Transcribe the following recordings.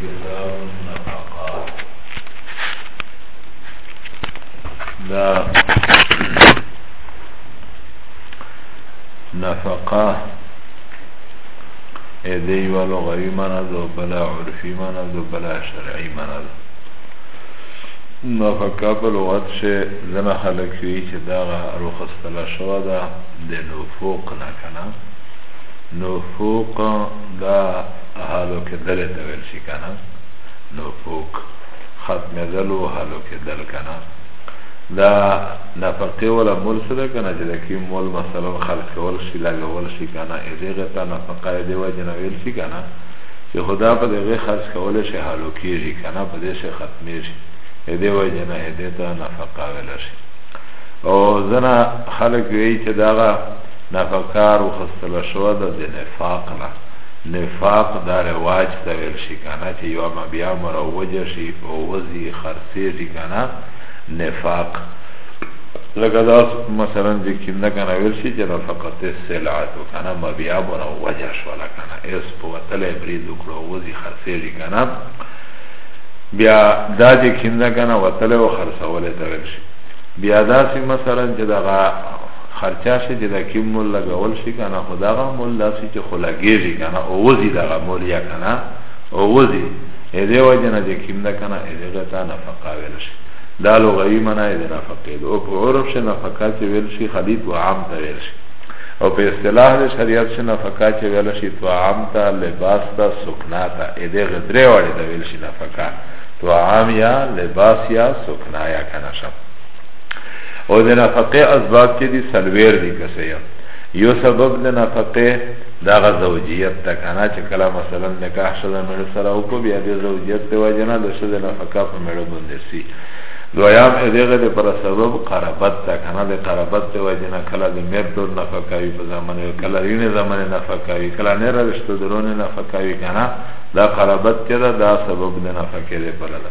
کتاب النفقات دا نفقه اې دی یو لغوي معنا ده بلا عرفي معنا ده بلا شرعي معنا ده نفقه په لغت شه زنه خلک وی چې دا رخصتله شو ده د نفوق نه کنه نفوق دا حالو کې دل ته ویل شي کنه نو فوق ختم دل او حالو کې دل کنه دا نفقه ولا مول سره کنه چې د کی مول مثلا خلق کول شي لګول شي کنه دغه ته نفقه دی وجه نه ویل شي کنه چې خدا په دغه خرج کول شي حالو کېږي کنه په دې شي ختمې شي دې وجه نه دې ته نفقه ویل شي او زنا خلق وی چې داغه نفقار وخستل شو د دینه فاق نه نفاق دا رواج تا ویل شي کنه چې یو ما بیا مروج شي او وزي خرڅېږي کنه نفاق لکه دا مثلا چې کینده کنه ویل شي چې دا فقط سلعه تو کنه ما بیا مروج شو لکنه اس په وتلې برید وکړو وزي خرڅېږي کنه بیا دا چې کینده کنه وتلې او خرڅولې ته ویل شي بیا دا سي مثلا چې دا خرچه شی چه دا کیم مول لګول شی کنه خو دغه مول داسی چه خو لګیږی کنه اووزی دغه مول یا کنه اووزی ایده وجه نه چه کیم ده کنه ایده غتا نفقه ویل شی دا لغوی معنی ایده نفقه ده او په عرف شه نفقه چه ویل شی خلی تو عام تا ویل شی او په اصطلاح ده شریعت شه نفقه چه ویل شی تو عام تا لباس تا سکنا تا ایده غدره وړی ده ویل شی نفقه تو عام یا لباس یا سکنا یا کنه شب او د نفقه اسباب چې دي سلویر دي کسه یو یو سبب د نفقه دغه زوجیت ته کنه چې کله مثلا نکاح شوه مړ سره او کو بیا د زوجیت ته وجنه د شوه نفقه په مړ باندې سی دویام ادغه ده پر سبب قربت ده کنه ده قربت ده وجنه کلا ده میر دور نفقاوی پا زمانه کلا رین زمانه نفقاوی کلا نیر رشت درون نفقاوی کنه ده قربت که ده ده سبب ده نفقه ده پر ده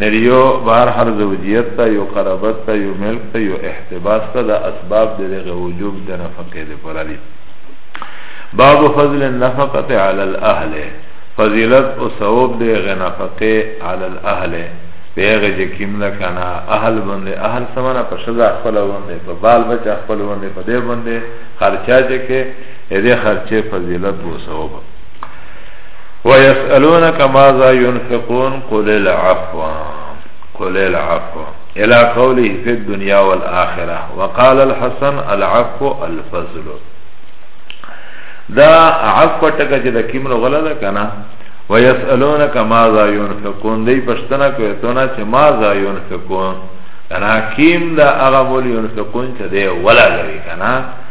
نری یو بهر هر زوجیت ته یو قرابت ته یو ملک ته یو احتباس ته دا اسباب د دغه وجوب د نفقه دی پر علی باب فضل النفقه علی الاهل فضیلت او ثواب دی غ نفقه علی الاهل پیغه چې کیم نه کنه اهل باندې اهل سمانه په شذا خپل باندې په بال بچ خپل باندې په دې باندې خرچه چې کې دې خرچه فضیلت او ثواب ويسألونك ماذا ينفقون قل العفو قل العفو إلى قوله في الدنيا والآخرة وقال الحسن العفو الفضل دا عفو ټکه چې د کیم نو غلا ده کنه ويسألونك ماذا ينفقون دی پښتنه کوي تونه چې ماذا ينفقون کنه کیم دا هغه مول ينفقون چې دی ولا لري کنه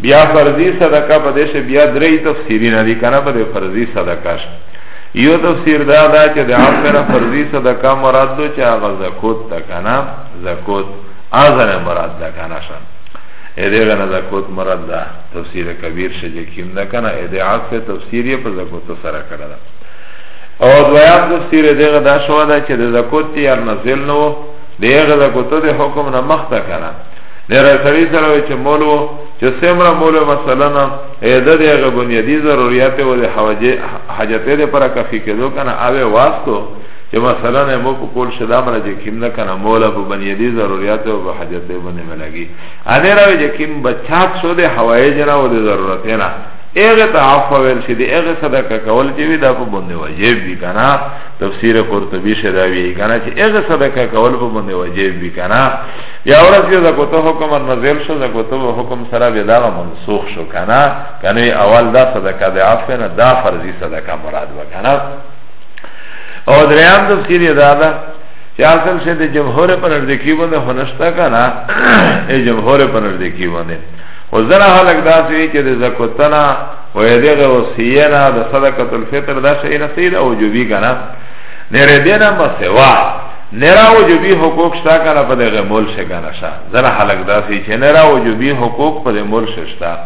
بیا فرضی صدقه په دې شه بیا درې تفسیری نه دي کنه په دې فرضی صدقه شه یو تفسیر دا دا چې د عامه نه فرضی صدقه مراد دو چې هغه زکوت ده کنه زکوت اذن مراد ده کنه شه اده غنه زکوت مراد ده تفسیر کبیر شه چې کیم ده کنه اده عامه تفسیر یې په زکوت سره کړه ده او دویام تفسیر دغه دا شو ده چې د زکوت یې نازل نو دغه زکوت د حکم نه مخته کنه نره سړی سره وی چه مولو چه سمرا مولو مثلا ایده ده اغه بنیادی ضروریات و ده حاجته ده پر کفی کدو کنه اوه واسطو چه مثلا مو په کول شدا مره جه کم ده کنه مولا په بنیادی ضروریات و په حاجته بنی ملگی انه راوی جه کم بچات شو ده حوائی جنا و ده ضرورتینا ایغه ته عفو ویل شي دی ایغه صدقه کول چې وی دا په باندې واجب دي کنه تفسیر قرطبی شدا وی کنه چې ایغه صدقه کول په باندې واجب دي کنه یا ورځ یې زکوته حکم نازل شو زکوته حکم سره به دا منسوخ شو کنه کنه اول دا صدقه د عفو نه دا فرضي صدقه مراد وکنه او دریم تفسیر یې دا ده چې اصل شه د جمهور پر نزدیکی باندې هنشتا کنه ای جمهور پر نزدیکی باندې او زرا حالک دا سوی چې د زکوتنا و یدغه وصینا د صدقه الفطر دا شی نه سید او جوبی کنه نره دینا مسوا نرا وجوبی حقوق شتا کنه پا ده غمول شه کنه شا زن حلق دا سی چه نرا وجوبی حقوق پا ده مول شه شتا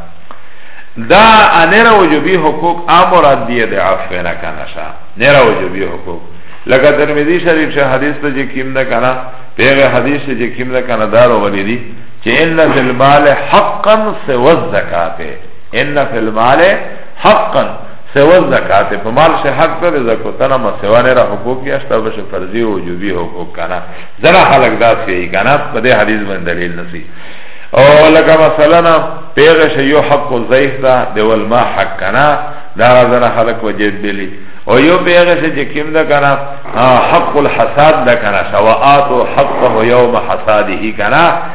دا نرا وجوبی حقوق آمراد دیه ده عفونا کنه شا نرا وجوبی حقوق لکه ترمیدی شریف شه حدیث تا جه کم ده کنه پیغه حدیث شه جه کم ده کنه دارو غلی دی چه ان فی المال حقا سوز زکاته ان فی المال حقا سوا زکات په مال شه حق ته زکات نه ما سوا نه را حقوق یا شته بشه فرضي او جوبي حقوق کنه زرا خلق داس یې کنه په دې حدیث باندې دلیل نسی او لکه مثلا پیغه شه یو حق زیف دا د ول ما حق کنه دا زرا خلق وجد بلی او یو پیغه شه چې کیم دا کنه حق الحساد دا کنه سواات حقه یوم حساده کنه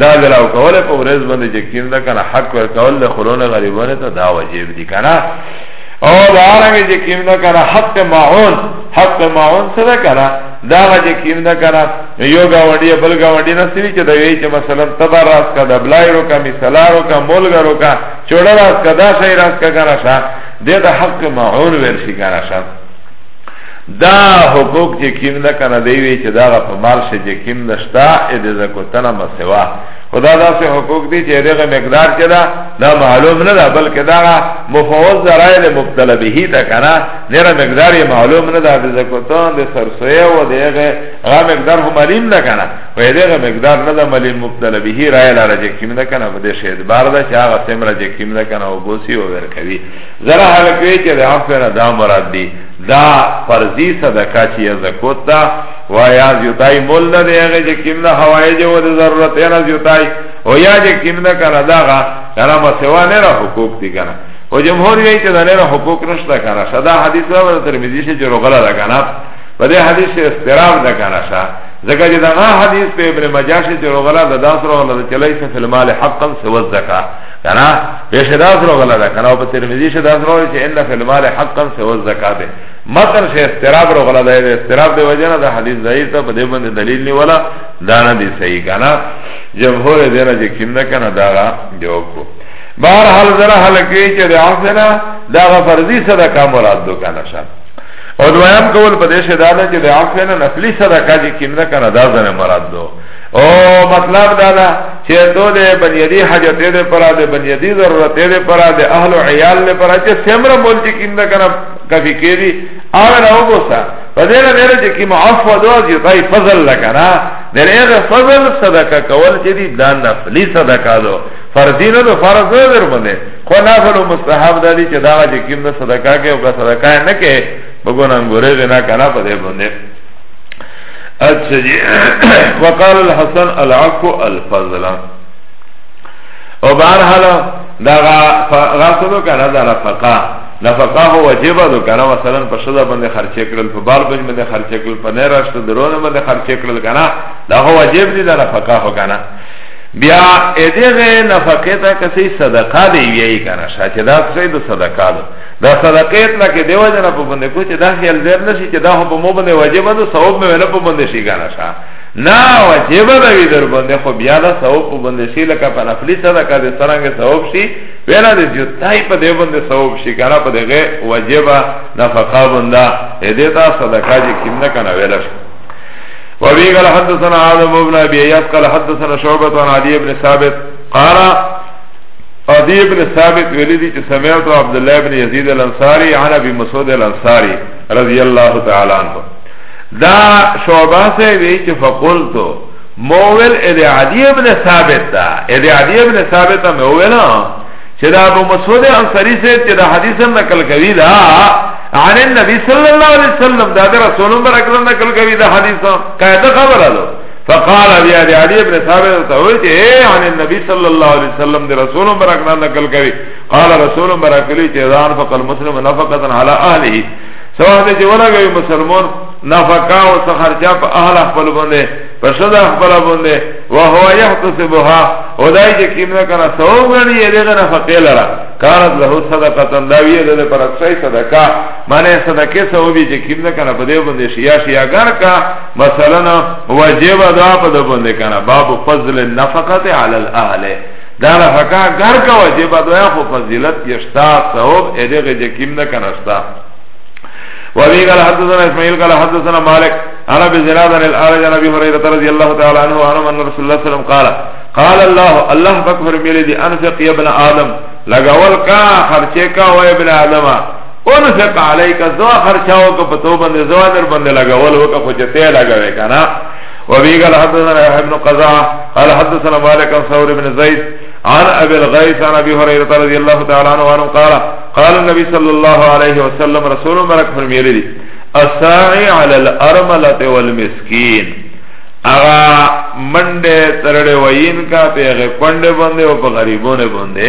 دا دلاو کوله په ورځ باندې چې کیم ده کنه حق ور کول له خلونه غریبانه ته دا واجب دي کنه او دا رنګ چې کیم ده کنه حق معون حق معون سره کنه دا چې کیم ده کنه یو گاونډي بل گاونډي نه سوي چې دا وی چې مثلا تبر راس کا دبلای رو کا مثالارو کا مولګرو کا چوڑا راس کا دا شی راس کا کنه شا دې دا حق معون ورشي کنه شا دا حقوق چه کم ده کنه دیوی چه داغا پا مال شه چه کم ده شتا اده زکوتنا مسوا خدا دا سه حقوق دی چه دیغه مقدار چه ده دا معلوم نه ده بلکه داغا مفوض ده رای ده مبتلا بهی تا کنه نیره مقدار یه معلوم نه ده اده زکوتن ده سرسویه و دیغه غا مقدار هم علیم ده کنه و دیغه مقدار نه ده ملیم مبتلا بهی رای لاره چه کم ده کنه و ده شهدبار ده چه آغا سمره چه کم ده کنه و بوسی و ورکوی زره حلق وی چه ده عفو نه دا مراد دی دا فرضی صدقه چه یا زکوت دا و یا زیوتای مول ده ده اغی چه کم ده حوائج و ده ضرورت اینا زیوتای و یا چه کم ده کنه دا غا یعنی مسوا نیره حقوق دی کنه و جمهور یی چه ده نیره حقوق نشتا کنه شا دا حدیث را بده ترمیزی شه جرو غلا ده کنه و ده حدیث شه استراب ده کنه شا زکا جدا غا حدیث پی ابن مجاشی جرو غلا ده داس رو غلا ده چلیس فی المال حقا سوز زکا کنا پیش داس رو غلا دا کنا په ترمذی شه داس رو چې ان فی المال حقا سو الزکات متن شه استراب رو غلا دا استراب دی وجنه دا حدیث ضعیف ته په دې باندې دلیل نه ولا دا نه دی صحیح کنا جمهور دې نه چې کیندا کنا دا جو کو بهر حال زرا حل کې چې دا حسنا دا فرضی صدقه مراد دو کنا شه او دویم کول په دې شه دا چې دا حسنا نفلی صدقه چې کیندا کنا دا زنه مراد دو او مطلب دا دا چه تو ده بنیادی حاجته ده پرا ده بنیادی ضرورته ده پرا ده اهل و عیال ده پرا چه سمر مول چه کم ده کنم کفی که دی آغا نو بوسا فدینا نیره چه کم عفو دو از یطای فضل لکنا در ایغا فضل صدقه کول چه دی دا نفلی صدقه دو فرضی نه ده فرض نه در بنده خو نفل و مستحب دا دی چه دا چه کم ده صدقه که او که صدقه نکه بگونان گره ده نکنه پده بنده اچھا جی وقال الحسن العفو الفضل او بارحال دا غاسلو کنه دا نفقه نفقه هو واجبه دو کنه مثلا په شدا باندې خرچ کړل په بال بچ باندې خرچ کړل په نه راشت درونه باندې خرچ کړل کنه دا هو واجب دي دا نفقه هو کنه بیا ادغه نفقه تا کسی صدقه دی وی کنه شاته دا څه د صدقه ده دا صدقه اتنا که دیو جنا پا بنده کو چه دا خیال زیر نشی چه دا هم پا مو بنده واجبه دو ثواب میں وینا پا بنده شی گانا شا نا واجبه دا وی در بنده خو بیا دا ثواب پا بنده شی لکا پا نفلی صدقه دی سرانگ ثواب شی وینا دی جتای پا دیو بنده ثواب شی گانا پا دیگه واجبه نفقا بنده ایدیتا صدقه جی کم نکانا ویلا شی وابي قال حدثنا عالم ابن ابي اياس قال حدثنا شعبة عن علي بن ثابت قال عدی ابن ثابت ویلی دی چه سمعت عبدالله ابن یزید الانصاری عن ابی مسعود الانصاری رضی اللہ تعالی عنہ دا شعبہ سے وی چه فقلتو موویل اده عدی ابن ثابت دا اده عدی ابن ثابت دا موویلا چه دا ابو مسعود الانصاری سے چه دا حدیثا نکل کوی دا عن النبی صلی اللہ علیہ وسلم دا دا رسول برکتا نکل کوی دا حدیثا قیدہ خبر آلو فقال ابي علي علي ابن ثابت تقول ايه عن النبي صلى الله عليه وسلم دي رسول مبارك نان نقل كوي قال رسول مبارك لي تيزان فقال مسلم نفقة على اهله سواء دي جولا غير مسلمون نفقا و سخرچا پا اهل اخبر بنده پا شد اخبر بنده و هو يحتسبها و دای جه کم نکنا سواب گرنی یه دیگه نفقه لرا کارت له صدقه تنداویه ده پر اکسای صدقه مانه صدقه سوابی جه کم نکنا پا دیو بنده شیا شیا گر که مثلا وجب دا په دبند کنه باب فضل النفقه علی الاهل دا نفقه ګر کا وجب دا خو فضیلت یشتا ثواب ادغه جکیم نه کنه ستا وابي قال حدثنا اسماعيل قال حدثنا مالك انا بزناد عن الارج عن ابي هريره رضي الله تعالى عنه وعن ان رسول الله صلى الله عليه وسلم قال قال الله الله اكبر ملي انفق يا ابن ادم لغول کا خرچه کا و ابن ادم انفق علیک زوا خرچاو کو پتو بند زوا در بند لگاول ہو کا خوچ تے لگاوے کنا وبی قال حدثنا ابن قضا قال حدثنا مالک عن ثور بن زید عن ابي الغيث عن ابي هريره رضي الله تعالى عنه قال قال النبي صلى الله عليه وسلم رسول مبارك فرمایلی دی الساعي على الارمله والمسكين اغا منډه ترړې وین کا په غپنډه باندې او په غریبونه باندې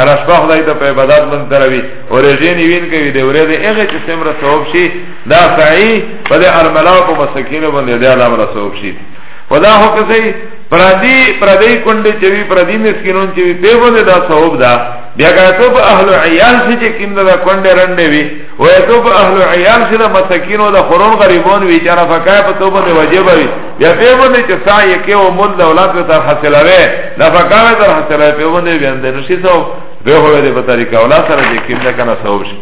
انا شپا خدای ته په عبادت من تروي او رجینی وین کوي د ورځې هغه چې سمره ثواب شي دا سعی په د ارملاو په مسکین باندې د علامه ثواب شي خدا هو کوي پردی پردی کونډه چې وی پردی مسکینون چې وی په باندې دا ثواب ده بیا که ته په اهل عیال سي چې کیند دا کونډه رنده وی او ته په اهل عیال سي دا مسکین او دا خورون غریبون وی چې نه فقای په توبه واجب وی بیا په باندې چې سا یې کې او مول اولاد به تر حاصلوي نفقه به تر حاصلوي په باندې بیا د نشي سو به هوې دې په طریقه اولاد سره دې کې نه کنه سوب شي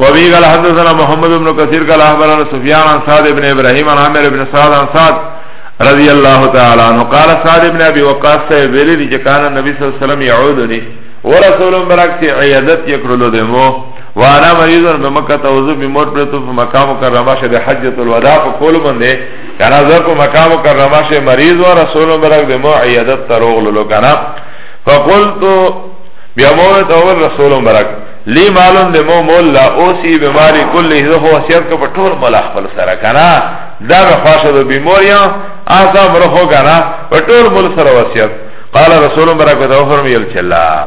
وابي قال حدثنا محمد بن كثير قال اخبرنا سفيان عن سعد بن ابراهيم عن عامر بن سعد عن سعد رضي الله تعالى عنه قال سعد بن ابي وقاص صاحب ویلي دي چې کان نبی صلی الله علیه وسلم يعودني ورسول برکت عیادت یکرلو دمو وانا مریضون به مکه ته وضو به مور پرتو په مقام کرما شه د حجۃ الوداع په کول باندې کنا زه په مقام کرما شه مریض و رسول مبارک به مو عیادت تروغلو لو کنا فقلت بیا مو ته ول رسول مبارک لی معلوم به مو مولا اوسی به ماری کل هو وصیت کو په ټول مولا خپل سره کنا دا به خاصه د بیموریا آسا مرخو کنا په ټول مول سره وصیت قال رسول مبارک ته فرمایل چلا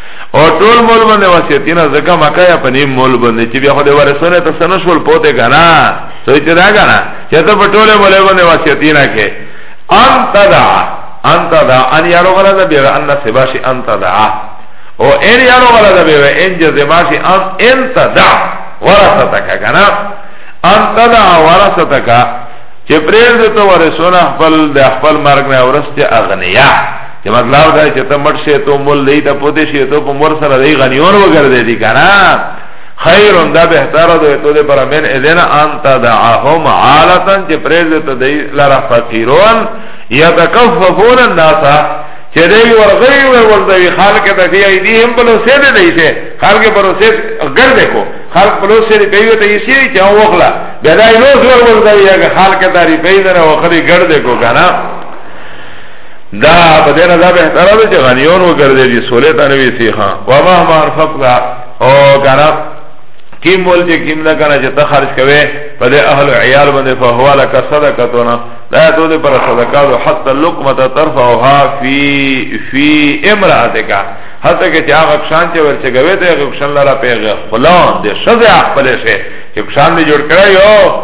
او ټول مول باندې وصیتینا زکه مکه یا پنی مول باندې چې بیا خو دې ورسونه ته سنشول پوته کنه سوی چې دا کنه چې ته په ټول مول باندې وصیتینا کې انت دا انت دا ان یارو غلا دا بیا ان سباشی انت دا او ان یارو غلا دا بیا ان جزماشی ان انت دا ورثتک کنه انت دا ورثتک چې پرېږده ته ورسونه خپل د خپل مرګ نه ورسته اغنیا چې مطلب دا چې ته مټ شې ته مول دی ته پوتې شې ته په مور سره دی غنیون وګرځې دي کنه خیر دا بهتر ده ته دې پر من اذن انت دعهم عالتن چې پرېز ته دی لرا فقیرون یتکففون الناس چې دی ورغی ورځي خلک ته دی ایدیهم بل سید دی سه خلک پر سید ګرځې کو خلق بلو سری پیو تا یسی چه او وخلا بیدای لوز ورور دا یا خلق داری پیدن او خری گرده کو کنا دا په دې نه دا به تر دې چې غنیون وګرځي دي سولې ته نه ویسي ها وا ما ما فقدا او کنه کیم مول چې کیم نه کنه چې ته خرج کوي په دې اهل عیال باندې فهو لك صدقتنا دا ته دې پر صدقه او حتی لقمه ترفعها فی فی امراتک حتی کې چې هغه شان چې ورڅ غوي ته هغه شان لاره پیغه خلان دې شذ خپل شي چې شان دې جوړ کړی یو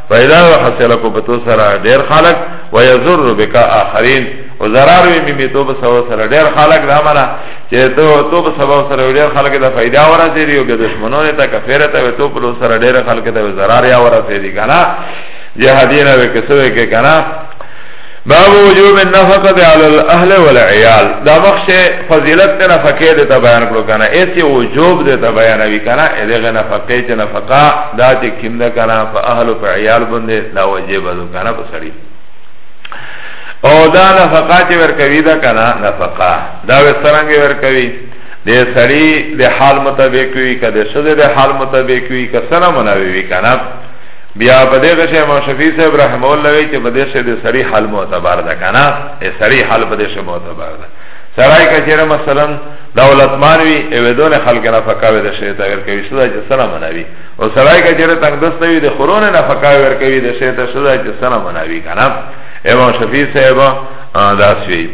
پیدا و حاصل کو پتو سره ډیر خلق و یزر بک اخرین او zarar وی می می تو په سبب سره ډیر خلق دا معنا چې تو تو په سبب سره ډیر خلق دا پیدا ورا دی او به دشمنونه ته کفر ته تو په سره ډیر خلق ته zarar یا ورا دی کنه جهادین و کسوه کې کنه باب وجوب النفقه على الاهل والعيال دا مخش فضیلت ته نفقه ده ته بیان کړو کنه ایسی وجوب ده ته بیان وی کنه دغه نفقه چې نفقه دا چې کیم ده کنه په اهل او په عیال باندې دا واجب ده کنه په سړی او دا نفقه چې ورکوي دا کنه نفقه دا وسرنګ ورکوي د سړی د حال مطابق وی کده شذ د حال مطابق وی کسنه منوي وی کنه بیا په دې غشه امام شفیع صاحب رحم الله وی چې په دې شه د سری حال معتبر ده کنه ای سری حال په دې شه معتبر ده سړی کچره مثلا دولتمان وی او دون خلق نه فقاوی ده شه تایر کوي سودا چې سره منوي او سړی کچره تنگ دست وی د خورون نه فقاوی ور کوي ده شه ته سودا چې سره منوي کنه امام شفیع صاحب داس وی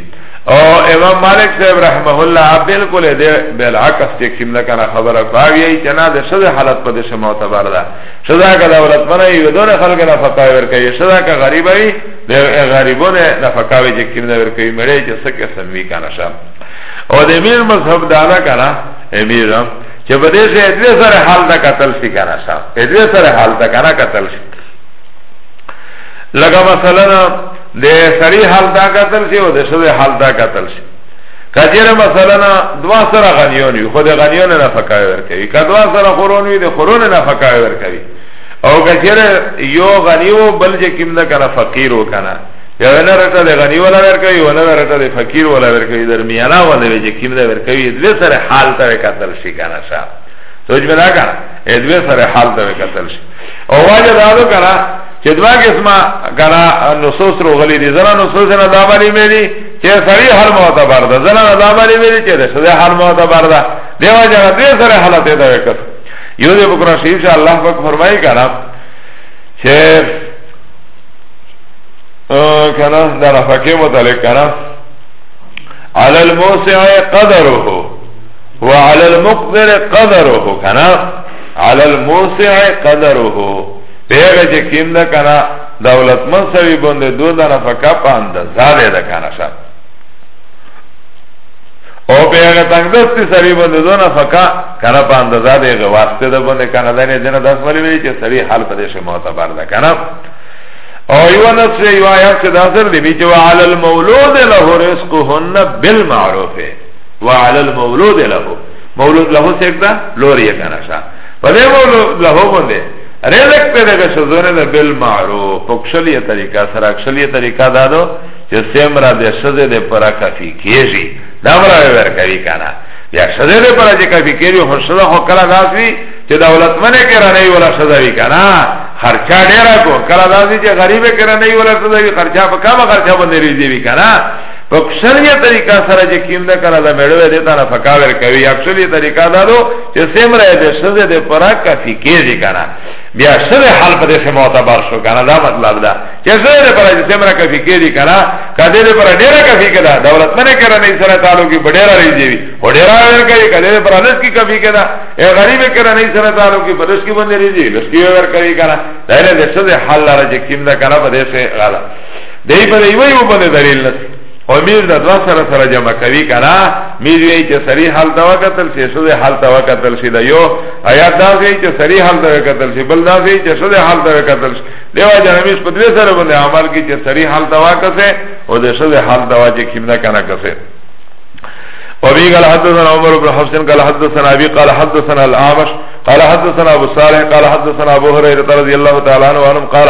او امام مالک صاحب رحمه الله بالکل دې بالعکس چې کوم نه کنه خبره کوي چې نه د شه حالت په دې شه معتبر ده شدا که دولتمن وي یو دونه خلک نفقه ورکوي شدا که غریب وي د غریبونه نفقه وي چې کینه ورکوي مړی چې څه قسم وي کنه شه او د امیر مذهب دالا کنه امیر چې په دې سره دې سره حال دا قتل شي کنه شه دې سره حال دا کنه قتل شي لکه مثلا د سړي حال دا قتل شي او د شوی حال دا قتل شي کچره مثلا دوا سره غنیون وي خو د غنیون نه فقای ورکوي کدوا سره خورون وي د خورون نه فقای ورکوي او کچره یو غنیو بل چې کیم ده کنه فقیر وکنه یا نه رټه د غنی ولا ورکوي ونه رټه د فقیر ولا ورکوي درمیانا ونه چې کیم ده ورکوي د سره حال ته کتل شي کنه شا سوچ بنا کنه د سره حال ته کتل شي او واجه دالو کنه چې دوا قسمه کنه نصوص روغلي دي زرا نصوص نه دا باندې مې دي چه سری حل معتبر ده زنان دا مالی ویلی چه ده شده حل معتبر ده دیو جانا دوی سر حالت ده وکر یو ده بکران شریف شا اللہ پاک فرمائی کنا چه کنا دا نفقه متعلق کنا علی الموسع قدره وعلى المقدر قدره كنا على الموسع قدره پیغه چه کم ده کنا دولت من سوی بنده دو ده نفقه پا اندازه ده ده کنا شا او پیغه تنگ دستی سوی بنده دو نفقه کنا پا اندازه ده غواسته ده بنده کنا ده نیدن دست ولی وی چه سوی حال پدش معتبر ده کنا او یو نفس یو آیات چه دازر دی بی چه وعلى المولود له رزقهن بالمعروف وعلى المولود له مولود له سکتا لوری کنشا پده مولو لہو بنده رزق پیدا که شزونه ده بالمعروف پکشلی طریقه سر اکشلی طریقه دادو چه سمرا ده شزه ده پرا کفی کیجی دامرا بیر کبی کانا یا شزه ده پرا چه کفی کیجی خون شزه خو کلا داس بی چه دولت منه کرا نئی ولا شزه بی کانا خرچا دیرا کو کلا داس بی چه غریبه کرا نئی ولا شزه بی خرچا پا کام خرچا بنده ریزی بی کانا په اکثریه طریقه سره چې کیم ده کنه دا میړوی دیتا نه فکاور کوي اکثریه طریقه دا دو چې سمره ده سزه ده پرا کافی کیږي کنه بیا سره حال په دې معتبر شو کنه دا مطلب ده چې سره پرا چې سمره کافی کیږي کنه کده دې پرا ډیره کافی کړه دولت منه کړه نه سره تعلق کې ډیره لري دی او ډیره ور کوي کده دې پرا لس کې کافی کړه اے غریب کړه نه سره تعلق کې بدش کې باندې لري دی لس کې ور کوي کنه دا دې سره حال لاره چې کیم ده کنه په دې سره غلا دی په یو یو باندې دلیل نه او میر د دوا سره سره جمع کوي کنه میر یې چې سری حال دا وکتل شي سود حال دا وکتل شي دا یو آیات دا یې چې سری حال دا وکتل شي بل دا یې چې سود حال دا وکتل شي دیو جنمیش په دې سره باندې عمل کې چې سری حال دا وکته او د سود حال دا چې کیمنا کنه کسه وبي قال حدثنا عمر بن حفص قال حدثنا ابي قال حدثنا الاعمش قال حدثنا ابو صالح قال حدثنا ابو هريره رضي الله تعالى عنه قال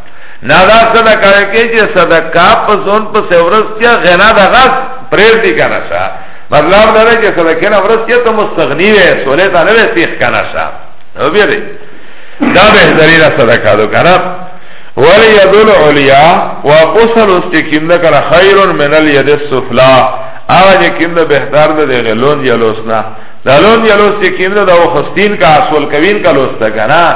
نادا صدقه وکی چه صدقه پسون پس ورس چه غنا دا غس پریر دی کنا شا مطلب داره چه صدقه نا ورس چه تو مستغنی وی سولی تا نوی سیخ کنا شا نو بیره دا بهتری را صدقه دو کنا ولی یدول علیا و قسل استکیم دا کنا خیر من الید السفلا آغا جه کم دا بهتر دا ده غلون جلوسنا دا لون جلوس چه کم دا دا و خستین کا اصول کوین کا لوستا کنا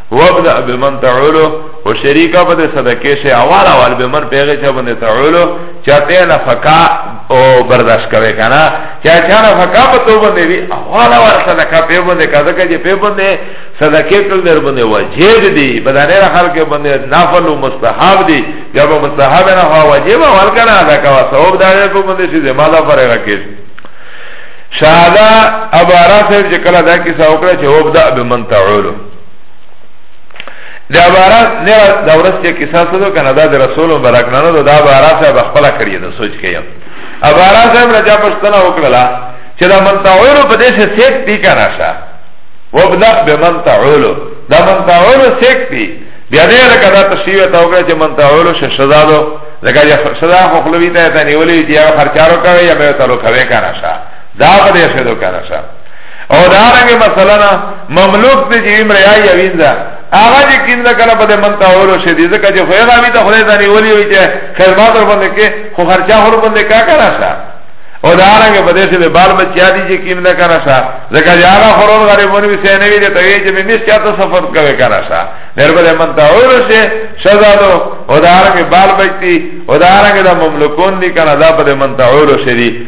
وابدأ بمن تعولو و شریکا بده صدقه شه اول اول بمن پیغه چه بنده تعولو چه ته نفقا او برداشت کوي کنه چه چه نفقا په تو بنده وی اول اول صدقه په بنده کده که په بنده صدقه کل در بنده واجب دی بدانه را خلق بنده نفل و مستحب دی یا به مستحب نه هو واجب اول کنه ادا کا ثواب دار په بنده شي زما دا فرغه کې شاده ابارا صاحب چې کله دا کیسه وکړه چې وبدا بمن تعولو دا بارا نه دا ورس چې کیسه سره کنه دا د رسول مبارک نه نو دا بارا صاحب خپل کړی دا سوچ کې یم ا بارا صاحب راځه پښتنه وکړه چې دا من تعول په دې څه سیک دی کنه شا وبدا به من تعول دا من تعول سیک دی بیا دې لکه دا تشریح تا وکړه چې من تعول ش شزادو لکه یا شزا خو خلوی ته ته نیولې چې هغه خرچارو کوي یا به تعلق کوي کنه شا دا به دې څه دو کنه شا او دارنګه مثلا مملوک ته چې امر یا یویندا هغه چې کیندا کله په دې منته اورو شه دي ځکه چې خو هغه وی ته خدای ځاني ولي وی چې خدمات ور باندې کې خو خرچه هر باندې کا کرا شه او دارنګه په دې چې بال بچیا دي چې کیندا کرا شه ځکه چې هغه خورون غریبونه وی سه نه وی ته وی چې مې چاته سفر کوي کرا شه در په دې منته اورو شه سزا دو او دارنګه بال بچتی او دارنګه د مملوکون دي کنه دا په دې منته اورو شه دي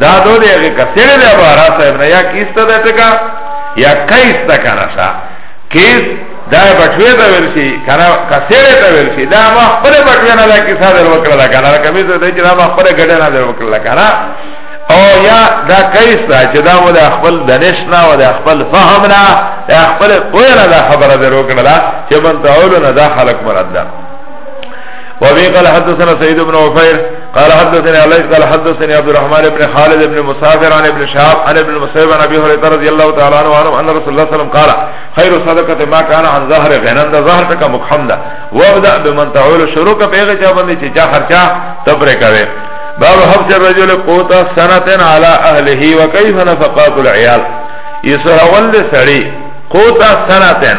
دا دو دی اگه کسیلی دی ابو حراس صاحب نا یا کیس تا دا تکا یا کیس تا کانا شا کیس دا بٹوی تا ورشی کانا کسیلی تا ورشی دا ما خبر بٹوی نا دا کسا در وکرلا کانا دا کمیس دا چی دا ما خبر گڑی نا در وکرلا کانا او یا دا کیس دا چی دا مو دا خبر دنشنا و دا خبر فهمنا دا خبر پوینا دا خبر در وکرلا چی من تاولو نا دا خلق مرد دا وابي قال حدثنا سيد بن عفير قال حدثني علي قال حدثني عبد الرحمن بن خالد بن مسافر عن ابن شهاب عن ابن المسيب عن ابي هريره رضي الله تعالى عنه ان رسول الله صلى الله عليه وسلم قال خير صدقه ما كان عن ظهر غنم ده ظهر تک مخمدا وابدا بمن تعول شروع کا پیغه چا باندې چې چا خرچا تبره کوي باب حفظ الرجل قوت سنه على اهله وكيف نفقات العيال يسرول سړي قوت سنه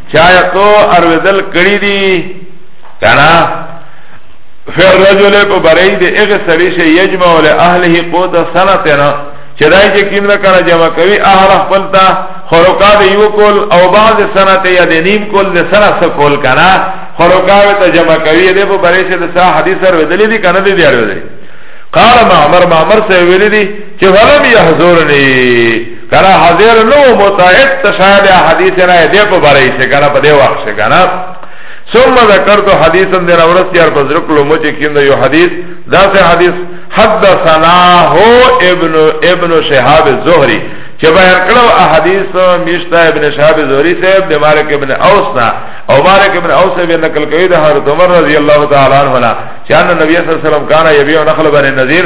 چایا تو ارویدل کړی دی کنا فر رجل په برای دی اغه سړی شي یجمع له اهله قوت سنتنا چدای چې کیمره کړه جمع کوي اهل خپل تا خروقا دی یو کول او بعض سنت یا دی نیم کول د سره سکول کنا خروقا ته جمع کوي دی په برای شي د صح حدیث ارویدل دی کنه دی ارویدل قال معمر معمر سویلی دی چه ولم یحضورنی کنا حاضر نو متعد تشاید حدیث نا دی پا برائی شی کنا پا دی وقت شی کنا ثم ذکرت حدیثا دین ورس یار پا ذرک لومو چی کیم دا یو حدیث دا سے حدیث حدثناه ابن ابن شهاب الزهري چه بیان کړو احادیث میشتا ابن شهاب زهری سے ابن مالک ابن اوس نا او مالک ابن اوس سے بھی نقل کوي د حضرت عمر رضی الله تعالی عنہ نا چه ان نبی صلی الله علیه وسلم کان یبیع نخل بن نذیر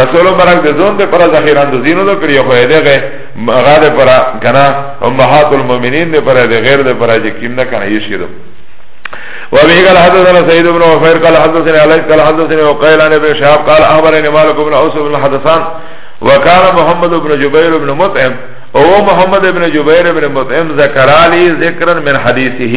رسول مبارک د ځون د پر ذخیره اندوزینو د کړی خو دغه هغه د پر کنه امهات المؤمنین د پر د غیر د پر چې کیم نه کنه یې شیدو وابي قال حدثنا سيد بن وفير قال حدثنا علي قال حدثنا وقيل عن ابن شهاب قال اخبرني مالك بن اوس بن حدثان وكان محمد بن جبير بن مطعم او محمد بن جبير بن مطعم ذكر علي ذكرا من حديثه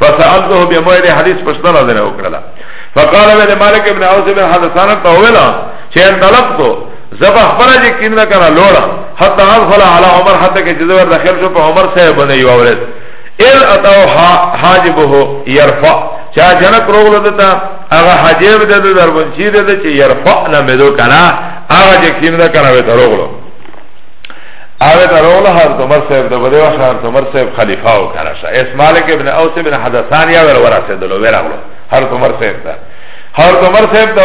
فسألته بیا مو دې حدیث پښتنه درنه وکړه فقال ابن مالک ابن عوض بن حدثان ته ویلا چې ان طلبتو زبا خبر دې کین نه کنه لوړا حتا ادخل على عمر حتا کې چې زبر داخل شو په عمر صاحب باندې یو اورد ال اتو حاجبه يرفع چا جنک روغله دتا هغه حاجب دې د دربنچی دې چې يرفع نه مې دو کنه هغه چې کین نه کنه وې ته روغله آوه تروله حضرت عمر صاحب ده بده وقت حضرت عمر صاحب خلیفه و کنشا اس مالک ابن اوس ابن حدثان یا ور ورسیدلو ورغلو حضرت عمر صاحب ده حضرت عمر صاحب ده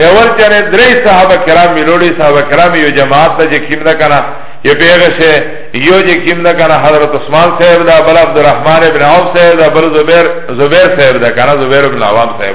اول چنه درې صحابه کرام ملوړي صحابه کرام یو جماعت ته چې کیم نه کنه یو پیغه شه یو چې کیم نه کنه حضرت عثمان صاحب ده بل عبدالرحمن ابن عوف صاحب ده بل زبیر زبیر صاحب ده کنه زبیر ابن عوام صاحب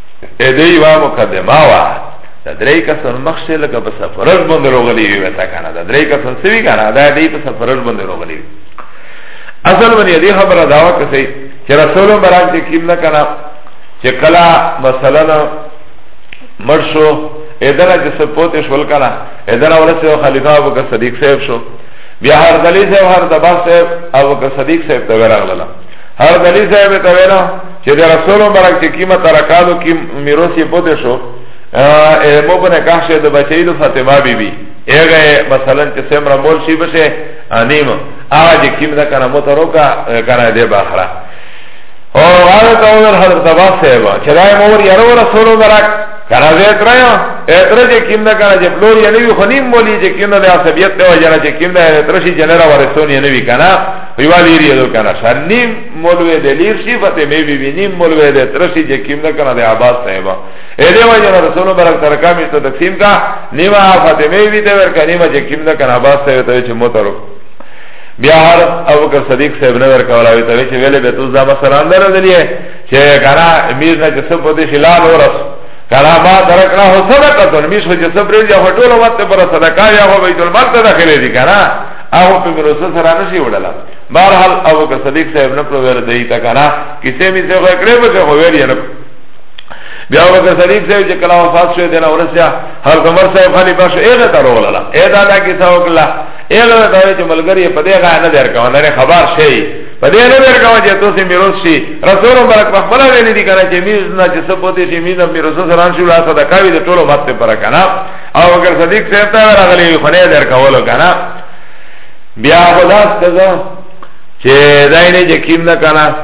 اده یوا مقدمه وا دا درې کسان مخ شه لکه په سفرج باندې روغلی وي وتا کنه دا درې کسان سوي کنه دا دې په سفرج باندې روغلی وي اصل باندې دې خبره دا وکړه سي چې رسول بران چې کیم نه کنه چې کلا مثلا مرشو ادنا چې سپوت شول کنه ادنا ورسره خلیفہ ابو بکر صدیق صاحب شو بیا هر دلی صاحب هر دبا صاحب ابو بکر صدیق صاحب ته ورغله هر دلی صاحب ته ویلا چې د رسول مبارک چې کیمه ترکالو کې میراث یې پوتې شو ا مو بنه کاه شه د بچی د فاطمه بی بی اغه مثلا چې سمره مول شي بشه انیم هغه چې کیم دا کنه مو ترو کا کنه دې باخره او هغه ته ور حضرت عباس صاحب چې راي مور یاره رسول مبارک کنه دې تریا اتره چې کیم دا کنه چې فلور یې نه وی خنیم مولی چې کیم دا عصبیت ته وجره چې کیم دا اتره شي جنرا ورسون یې نه وی کنه یوا لیر یدو کنا شا نیم مولوی ده لیر شی فتی می بی بی نیم مولوی ده ترشی جه کم ده کنا ده عباس صاحبا ایده وجه نا رسول برک ترکامی تو تقسیم کا نیم آ فتی می بی ده ورکا نیم جه کم ده کنا عباس صاحب تاوی چه موترو بیا هر ابو بکر صدیق صاحب نه ور کولا وی ته چې ویلې به توز دا مثلا اندر دلیه چې کرا امیر نه چې سب دې خلال ورس کرا ما درکنا هو صدقه تن می سو چې سب ری یا هټول وخت پر صدقه یا هو بیت المال ته داخله دي کرا هغه په مروسه سره نه شي وړلا بهرحال ابو بکر صدیق صاحب نه پر ور دی تا کنه کیسه می څه کړې به خو ویل یې نه بیا ابو بکر صدیق صاحب چې کله وفات شو دینه ورسیا هر عمر صاحب خلیفہ شو اغه تر ولاله اې دا دا کیسه وکړه اغه دا چې ملګری په دې غا نه در کا نه خبر شي په دې نه در کا چې تاسو میروس شي رسول مبارک په خپل ویل دي کنه چې میز نه چې سپوتې چې میز نه میروس سره شو لا صدقه وي د ټولو ماته پر کنه او اگر صدیق صاحب تا راغلی خو نه در کولو کنه بیا خداس کزا چه داینه چه کیم ده کنه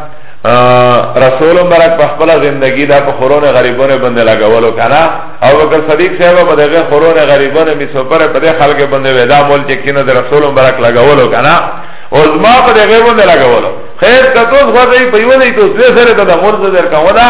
رسول مبارک په خپل زندگی دا په خورون غریبونه باندې لګولو کنه او بکر صدیق صاحب په دغه خورون غریبونه می سفر په دې خلک باندې ودا مول چې کینه د رسول مبارک لګولو کنه او زما په دغه باندې لګولو خیر کتوز غوځي په یوه دې تو سره ته د مورز در کولا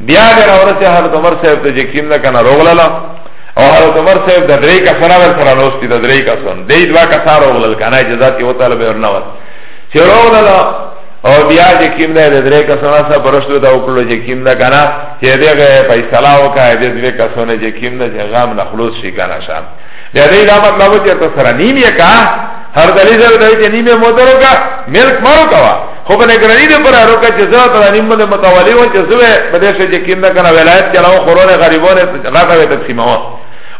بیا د راورسه حضرت عمر صاحب ته چې کیم نه کنه روغلاله او حضرت عمر صاحب د درې کسانه ور سره نوستي د درې کسان دې دوا کسان روغلل کنه اجازه تی وته له ورنه ور چې روغلاله او بیا چې کیم نه د درې کسانه سره پرشتو دا وکړو چې کیم نه کنه چې دغه فیصله وکړه د دې کسانه چې کیم نه چې غام نه خلاص شي کنه شام د دې دا مطلب چې تاسو سره نیم یې کا هر دلیزه د دې نیمه موترو کا ملک مارو کا خو په نگرانی دې پر هرو کې چې زه ترانیم باندې متولی و چې زه به دې شي چې کیندا کنه ولایت کې راو خورونه غریبونه غاټه وې تقسیم و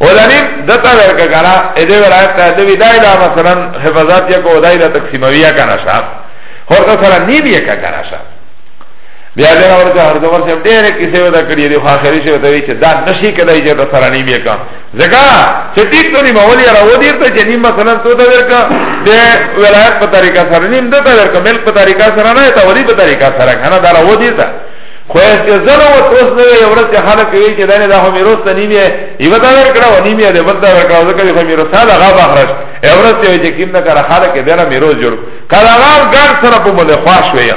ولانیم دتا ورکه کنه دې ولایت ته دې ودای دا مثلا حفاظت یا کو ودای دا تقسیمویا کنه صاحب هرته سره نیم یې کنه صاحب بیا دې راو ته هر څور سم ډېر کیسه ودا کړې دې خو اخري شي ودا چې دا نشي کدای چې ترانیم یې کا زګا چې ټیک ته نیمه ولې راو دي ته چې نیم مثلا تو ته ورکا د ولایت په طریقه سره نیم د ته ورکا ملک په طریقه سره نه ته ولې په طریقه سره کنه دا راو دي ته خو چې زره و توس نه یو ورځ چې خلک وی چې دنه دا هم روز ته نیمه یو دا ورکړه و نیمه دې بل دا ورکړه ځکه چې هم روز ساده غاب اخرش یو ورځ چې کیم نه کړه خلک دې نه میروز جوړ کله غاب ګر سره په مله خواش ویا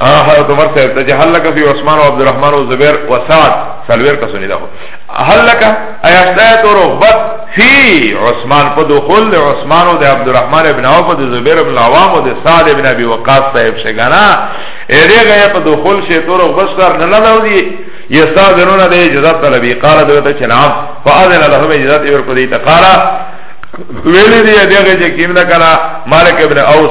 آه حضرت عمر صاحب ته هل لك في عثمان وعبد الرحمن وزبير وسعد سلوير کسونی دا هل لك ايشتايا تو رغبت في عثمان په دخول ده عثمان و ده عبد الرحمن ابن عوف ده زبير ابن عوام و ده سعد ابن ابي وقاص صاحب شگانا ایده غیا په دخول شه تو رغبت سر نلالو دی يستاذنون ده اجازت طلبی قال دوتا چنام فاذن لهم اجازت ایور کو دیتا قال ویلی دی دیگه چه کیم دا کنا مالک ابن اوس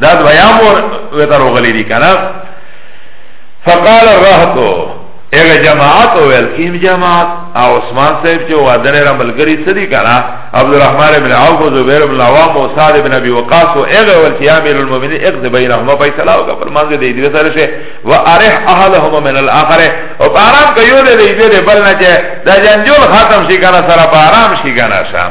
دا دویام ویتا روغلی دی کنا فقال الرهتو اغه جماعت ویل کیم جماعت او عثمان صاحب چې وادن را ملګری سدي کنا عبد الرحمن ابن عوف او زبیر ابن عوام او سعد ابن ابي وقاص او اغه ول چې امیر المؤمنین اقض بینهما فیصله او پر مانځ دې دې سره شه و ارح احدهما من الاخر او آرام کوي دې دې بل نه چې دا جنجول ختم شي کنا سره آرام شي کنا شه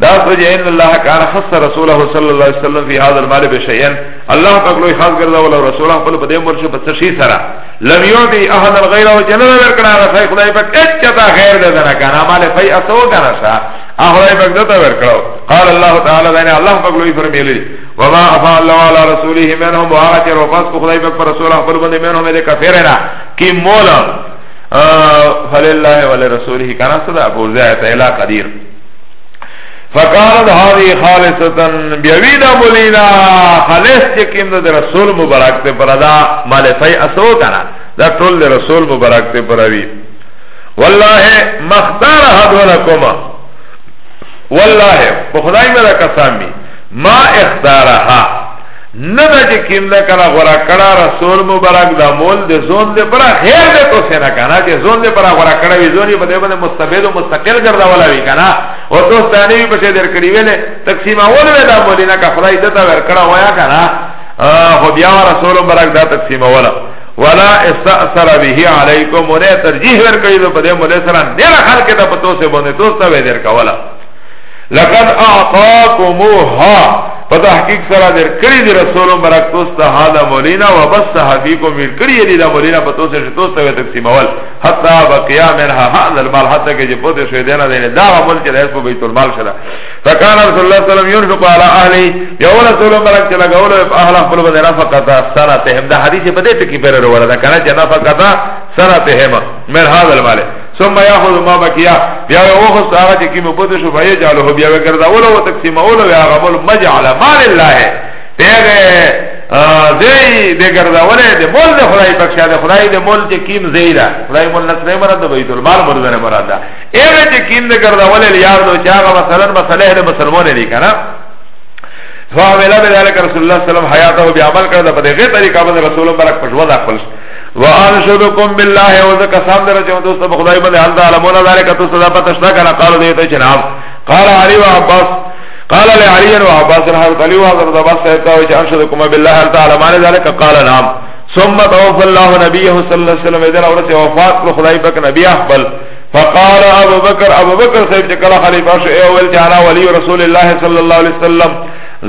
دا سوجه ان الله کان خص رسوله صلی الله علیه وسلم فی هذا المال بشیئن الله پاک لوی خاص ګرځا ول رسول خپل په دې مرشه په څه شي سره لم یعطی احد غیر او جنن ورکړه غفای خدای پاک اچتا غیر دې نه کنه مال فی اسو کنه شا اخدای پاک دته ورکړه قال الله تعالی دنه الله پاک لوی فرمیلی وما افا الله علی رسوله منهم واغت رفاس خدای پاک پر رسول خپل باندې منهم دې کفرنا کی مولا فلله ولرسوله کنه صدا ابو زید الا قدیر فکانت هذه خالصتا بیوینا مولینا خالص چې کیم د رسول مبارک ته پردا مال فی اسو کنه دا ټول د رسول مبارک ته پروي والله مختار هدولکما والله په خدای مې را قسم ما اختارها ندا چه کم ده کنا غورا کڑا رسول مبرک دا مول ده زون ده پرا غیر ده تو سینا کنا چه زون ده پرا غورا کڑا وی زونی پا ده بنده مستبید و مستقل کرده ولا وی کنا و تو ستانی وی پشه در کری ویلی تقسیم اول وی دا مولی نا کفرائی ده تا ور کڑا ویا کنا خو بیا رسول مبرک دا تقسیم اولا ولا استأثر به علیکم و نه ترجیح ور کری ده پا ده مولی سران دیر خلق ده پا تو سه بنده تو ستا وی در کولا لقد اعطاكموها په تحقیق سره در کړی دی رسول مبارک توس ته هاذا مولینا وبسها فیکم ویل کړی دی دا مولینا په توسه چې توس ته تقسیمول حتا بقیا منها هذا المال حتا کې چې پوتې شوی دی نه دی دا عمل چې رئیس په بیت المال شله فکان رسول الله صلی الله علیه وسلم ينفق على اهله یو رسول مبارک چې لګول په اهل خپل باندې نفقه سره ته هم دا حدیث په دې ټکی پر وروړه دا کنه چې نفقه سره ته هم من هاذا المال ثم ياخذ ما بقيا بیا یو خص هغه چې کیمه پته شو بیا جاله بیا وګرځاول او تقسیم اول او هغه مل مجعل مال الله پیغه زی د ګرځاولې د مول د خدای بخشا د خدای د مول چې کیم زیرا خدای مول نصره مراد بیت المال مرزنه مراد دا ایغه چې کیم د ګرځاولې یار دو چاغه مثلا مسله د مسلمان نه کنا فاولا بذلك رسول الله صلی الله علیه وسلم حیاته بیا عمل کړل په دغه طریقه باندې رسول الله برک پښوا داخل وانشدکم بالله او ذا قسم در چون دوست بخدای بند حال دا علمون ذالک تو صدا پتشتا کنا قالو دیتا چناب قال علی و عباس قال لعلی و عباس حضرت علی و حضرت عباس صاحب تاوی چه انشدکم بالله حال دا علمان ذالک قال نام ثم توفى الله نبيه صلى الله عليه وسلم اذن اورس وفات کو خدای پاک نبی احبل فقال ابو بکر ابو بکر صاحب چه کلا خلیفہ شو اے اول چانا ولی رسول الله صلی الله علیه وسلم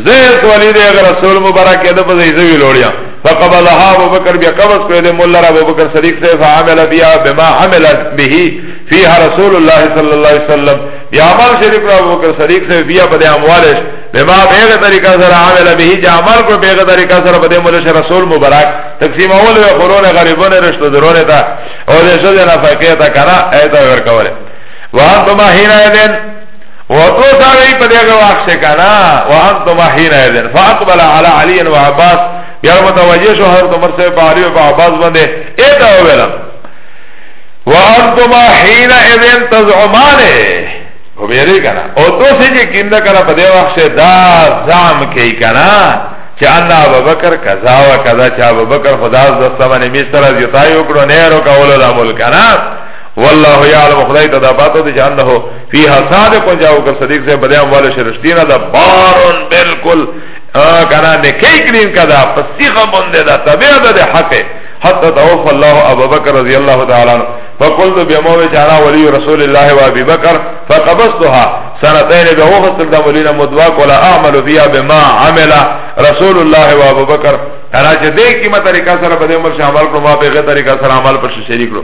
زید ولی دے رسول مبارک دے پزیزوی لوڑیا فقبلها ابو بکر بیا قبض کړی دی مولا را ابو بکر صدیق صاحب عمل بیا بما عمل به فيها رسول الله صلی الله علیه وسلم بیا عمل شریف را ابو بکر صدیق صاحب بیا په اموالش بما بهغه طریقه سره عمل به چې عمل کو بهغه طریقه سره په مولا شه رسول مبارک تقسیم اول و قرون غریبون رشتہ درونه تا او دې څه نه فقې تا کرا ایت ورکوله وان تما هینا دین وتو ساوی په دغه وخت شه کنه وانتم حين اذن فاقبل على علي وعباس بیا متوجه شو حضرت عمر سے باری و عباس بندے ایتا ویلا وانتم حين اذن تزعمان او بیری کنا او تو سے جی کیندا کنا په دغه وخت شه دا زعم کی کنا چې ان ابو بکر قضا و قضا چې ابو بکر خدا ز سمانه می سره یتایو کړو نه رو کولو د ملک کنا والله يعلم خدای ته دا پاتو دي جانه فيها صادق جاو کر صدیق سے بدیاں والے شرشتینا دا بارون بالکل کنا نکی کریم کدا فسیخ بندے دا طبیعت دا حق ہے حتی توف اللہ ابو بکر رضی اللہ تعالی عنہ فقلت بموت جانا ولی رسول اللہ و ابی بکر فقبضتها سنتين بوخت الدمولين مدواك ولا اعمل فيها بما عمل رسول الله و ابو بکر انا چه دیکھ کی ما طریقہ سر بدے عمر شامل کرو ما پیغے طریقہ سر عمل پر شریک کرو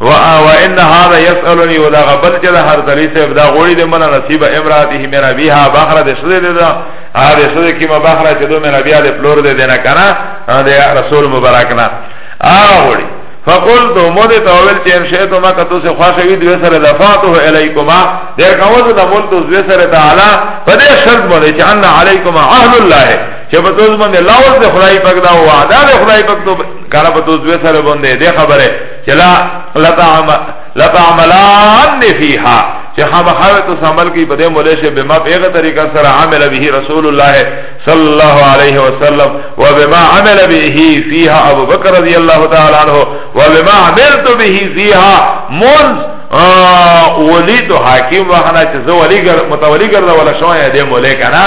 و ان هذا يسالني ودا غبل چې هر دلی سے دا غوړي د منه نصیب امراته میرا بیها بخره د شده ده دا هغه شده کی ما بخره چې دو میرا بیا د فلور ده دینه کنه د رسول مبارک نه هغه غوړي فقلت مده تاول چې ان شئت ما کتو سے خوشوی دوی سره دفعته الیکما د کوز د مول تو دوی سره تعالی په دې شرط باندې چې ان علیکما عهد الله چې په توز باندې لاول د خدای پاک دا وعده د خدای پاک تو کار په توز دوی سره باندې دې خبره چه لتعملان فیها چه خامخاوه تو سامل کی بده مولیش بما پیغ طریقہ سر عمل به رسول الله صلی اللہ علیہ وسلم و بما عمل به فیها ابو بکر رضی اللہ تعالی عنہ و بما عملت به فیها منز ولی تو حاکم وحنا چه زو ولی متولی گرده ولا شوئے ده مولی کنا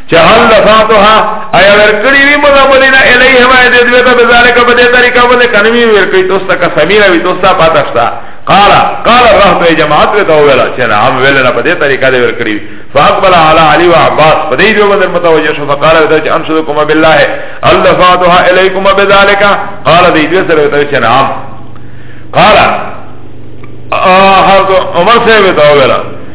چه هل دفعتها ایا ورکړی وی مدا مدینه الیه ما دې دوی ته بذالک په دې طریقه باندې کنوی ورکړی تاسو ته سمیرا وی تاسو ته پاتہ شتا قال قال رحت جماعت ته ویلا چې نه هم ویل نه په دې طریقه دې ورکړی فاقبل على علي وعباس په دې دوی باندې متوجه شو فقال ته چې انشدکم بالله هل دفعتها الیکم بذالک قال دې دوی سره ته چې نه قال عمر صاحب ته ویلا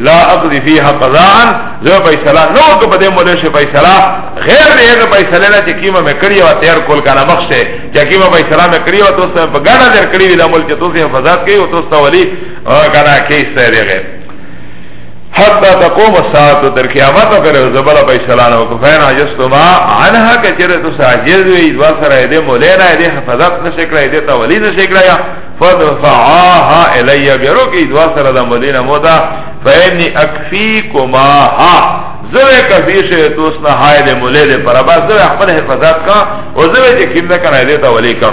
لا اقضی فیها قضاءا زو فیصلہ نو کو بده مولا شی فیصلہ غیر دې هغه فیصله نه چې کیما مې کړی او تیار کول کنه مخشه چې کیما فیصله مې کړی او تاسو په ګڼه در کړی ویل مول چې تاسو حفاظت کوي او تاسو ولی کنه کیس دی غیر حتى تقوم الساعه در قیامت پر زبر فیصله نو کو فین عجزتما عنها کچره تو ساجز وی دوسره دې مولا نه دې حفاظت نشکړی دې تولی نشکړی فدفعاها الی بیرو کی دوا سره د مدینه مودا فینی اکفیکما ها زوی کفی شوی توس نه های د مولی د پر با زوی خپل حفاظت کا او زوی چې کیم نه کنه دیتا ولی کا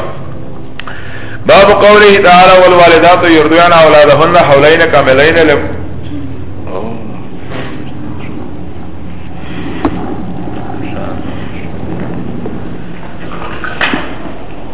باب قوله تعالی والوالدات يرضعن اولادهن حولين كاملين لم